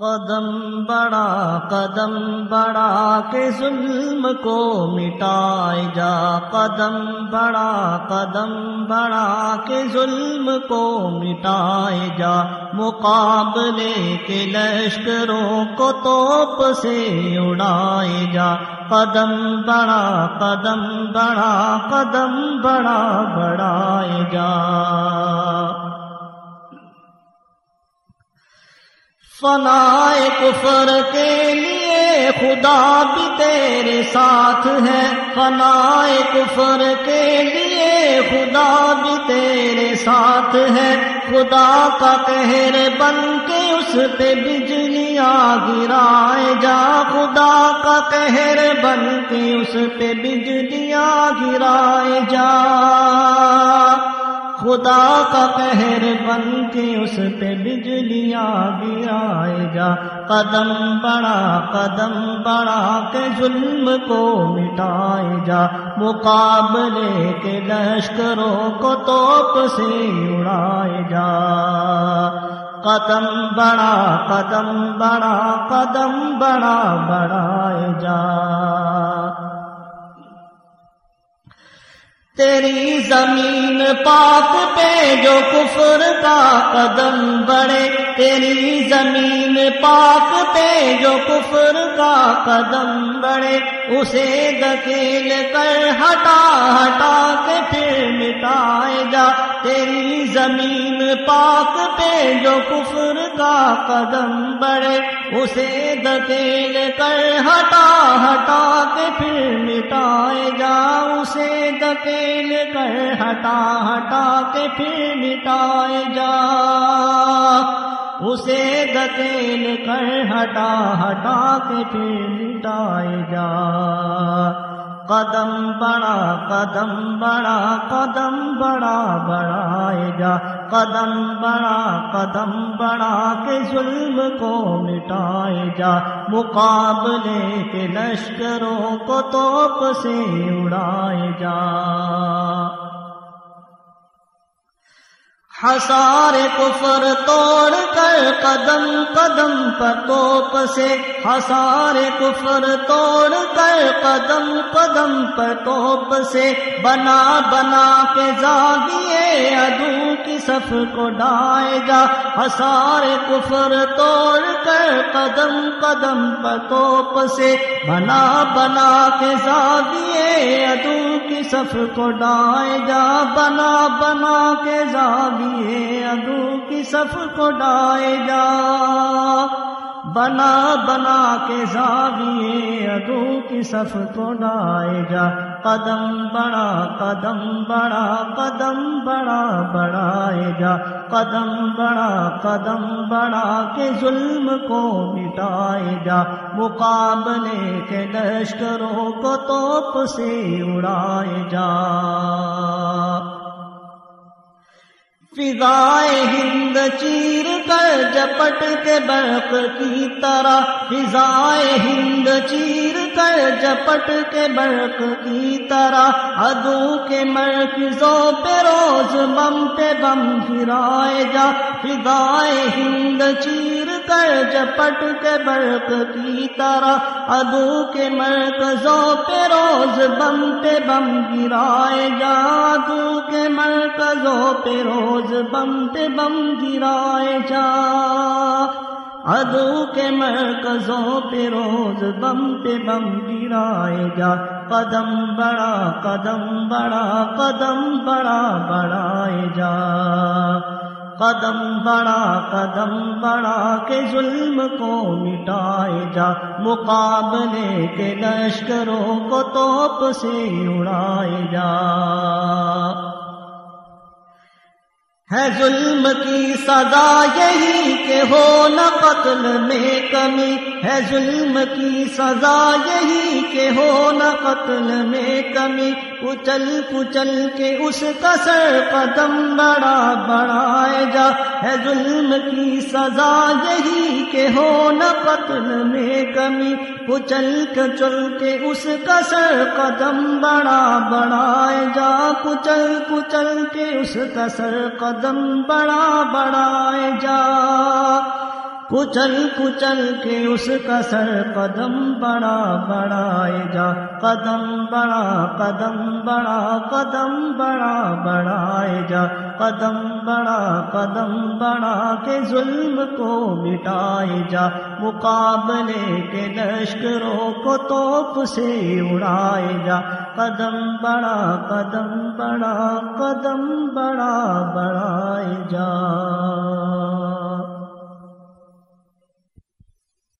قدم بڑا قدم بڑا کے ظلم کو مٹائے جا۔ قدم بڑا قدم بڑا کے ظلم کو مٹائے جا۔ مقابلے کے لشکروں کو توپ سے اڑائے جا۔ قدم بڑا قدم بڑا قدم بڑا بڑھائے جا۔ فنا کفر کے لیے خدا بھی تیرے ساتھ ہے۔ فنا کفر کے لیے خدا بھی تیرے ساتھ ہے۔ خدا کا کہر بن کے اس پہ بجلیاں گرائے جا۔ خدا کا کہر بن کے اس پہ بجلیاں گرائے جا۔ خدا کا قہر بن کے اس پہ بجلیاں گرائے جا قدم بڑا قدم بڑا کے ظلم کو مٹائے جا مقابلے کے لشکروں کو توپ سے اڑائے جا قدم بڑا قدم بڑا قدم بڑا بڑھائے جا تیری زمین پاک پہ جو کفر کا قدم بڑھے تیری زمین پاک پہ جو کفر کا قدم بڑھے، اسے دکیل کر ہٹا ہٹا کے پھر مٹائے جا۔ تیری زمین پاک پہ جو کفر کا قدم بڑھے، اسے دکیل کر ہٹا ہٹا کے پھر مٹائے جا۔ اسے دکیل کر ہٹا ہٹا کے پھر مٹائے جا۔ اسے دکیل کر ہٹا ہٹا کے پھر مٹائے جا۔ قدم بڑا قدم بڑا قدم بڑا بڑھائے جا۔ قدم بڑا قدم بڑا کے ظلم کو مٹائے جا۔ مقابلے کے لشکروں کو توپ سے اڑائے جا۔ ہسار کفر توڑ کر قدم قدم پر توپ سے ہسار کفر توڑ کر قدم قدم پر توپ سے بنا بنا کے زاگیے ادو کی صف کو ڈائے جا ہسار کفر توڑ کر قدم قدم پر توپ سے بنا بنا کے زاگیے ادو کی صف کو ڈائے جا بنا بنا کے زاگیے ادو کی صف کو ڈائے جا۔ بنا بنا کے زاویے ادو کی صف کو ڈائے جا۔ قدم بڑا قدم بڑا قدم بڑا بڑھائے جا۔ قدم بڑا قدم بڑا کے ظلم کو مٹائے جا۔ مقابلے کے لشکروں کو توپ سے اڑائے جا۔ فضائے ہند چیر کر جپٹ کے برق کی طرح۔ فضائے ہند چیر کر جپٹ کے برق کی طرح۔ ادو کے مرکزوں پہ روز بم پہ بم گرائے جا۔ فضائے ہند چیر کر جپٹ کے برق کی طرح ادو کے مرکزوں پہ روز بم پہ بم گرائے جا ادو کے مرکزوں پہ روز بم پہ بم گرائے جا۔ ادو کے مرکزوں پہ روز بم پہ بم گرائے جا۔ قدم بڑا قدم بڑا قدم بڑا، بڑھائے جا۔ قدم بڑا قدم بڑا کے ظلم کو مٹائے جا۔ مقابلے کے لشکروں کو توپ سے اڑائے جا۔ ہے ظلم کی سزا یہی کہ ہو نہ قتل میں کمی۔ ہے ظلم کی سزا یہی کہ ہو نہ قتل میں کمی۔ کچل کچل کے اس کا سر قدم بڑا بڑھائے جا۔ ہے ظلم کی سزا یہی کہ ہو نہ قتل میں کمی۔ کچل کچل کے اس کا سر قدم بڑا بڑھائے جا۔ کچل کچل کے اس کا سر قدم بڑا بڑھائے جا۔ کچل کچل کے اس کا سر قدم بڑا بڑھائے جا۔ قدم بڑا قدم بڑا قدم بڑا بڑھائے جا۔ قدم بڑا قدم بڑا کے ظلم کو مٹائے جا۔ مقابلے کے لشکروں کو توپ سے اڑائے جا۔ قدم بڑا قدم بڑا قدم بڑا بڑھائے جا۔